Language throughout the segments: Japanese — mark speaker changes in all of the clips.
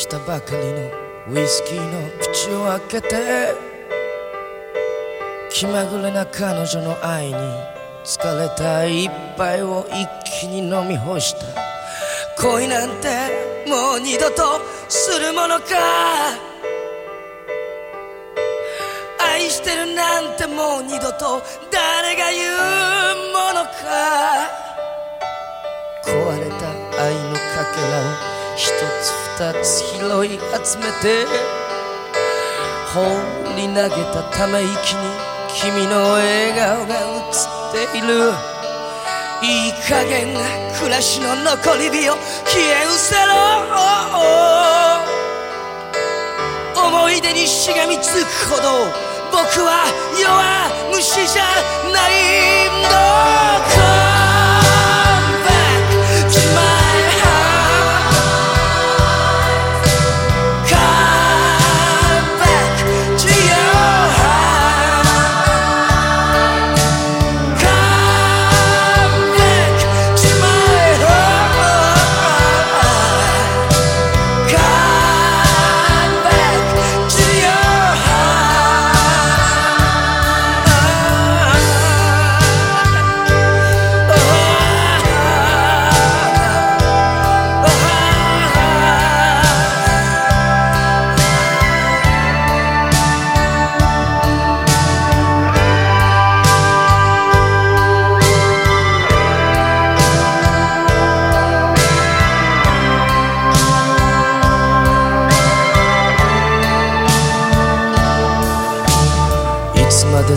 Speaker 1: 来たばかりのウイスキーの口を開けて気まぐれな彼女の愛に疲れた一杯を一気に飲み干した。恋なんてもう二度とするものか。愛してるなんてもう二度と誰が言うものか。壊れた愛のかけらを一つ二つ拾い集めて放り投げたため息に君の笑顔が映っている。いい加減な暮らしの残り火を消え失せろ思い出にしがみつくほど僕は弱虫じゃないんだ。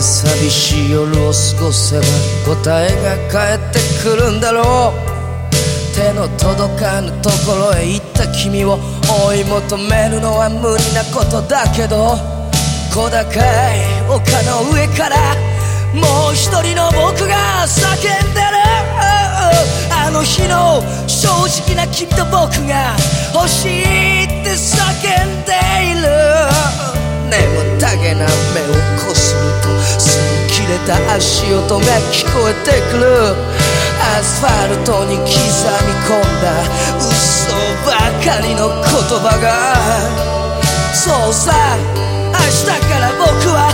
Speaker 1: 寂しい夜を過ごせば答えが返ってくるんだろう。手の届かぬところへ行った君を追い求めるのは無理なことだけど小高い丘の上からもう一人の僕が叫んでる。あの日の正直な君と僕が欲しいって叫足音が聞こえてくる。アスファルトに刻み込んだ。嘘ばかりの言葉が。そうさ明日から僕は